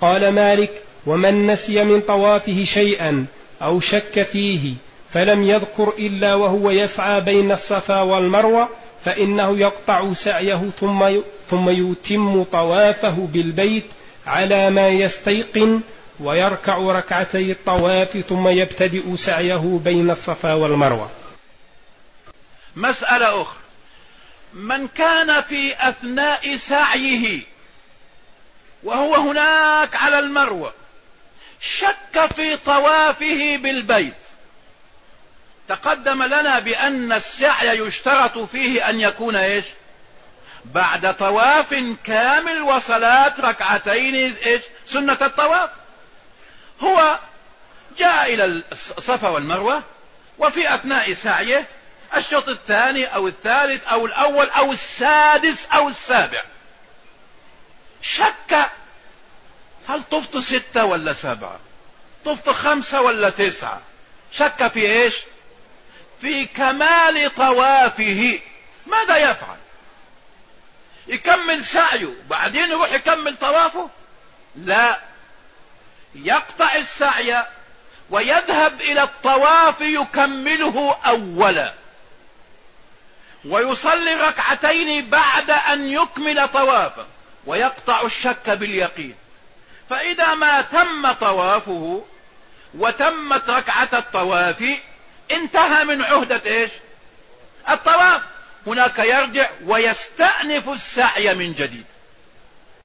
قال مالك ومن نسي من طوافه شيئا أو شك فيه فلم يذكر إلا وهو يسعى بين الصفا والمروة فإنه يقطع سعيه ثم ثم يتم طوافه بالبيت على ما يستيقن ويركع ركعتي الطواف ثم يبتدئ سعيه بين الصفا والمروة. مسألة أخرى. من كان في أثناء سعيه وهو هناك على المروة. شك في طوافه بالبيت. تقدم لنا بأن السعي يشترط فيه أن يكون إيش؟ بعد طواف كامل وصلاة ركعتين إيش؟ سنة الطواف. هو جاء إلى الصفا والمروة وفي أثناء سعيه الشوط الثاني أو الثالث أو الأول أو السادس أو السابع شك هل طفت ستة ولا سبعة؟ طفت خمسة ولا تسعة؟ شك في إيش؟ في كمال طوافه. ماذا يفعل؟ يكمل سعيه. بعدين يروح يكمل طوافه؟ لا. يقطع السعي ويذهب إلى الطواف يكمله أولا. ويصلي ركعتين بعد أن يكمل طوافه. ويقطع الشك باليقين. فإذا ما تم طوافه وتمت ركعة الطواف انتهى من عهدة إيش؟ الطواف. هناك يرجع ويستأنف السعي من جديد.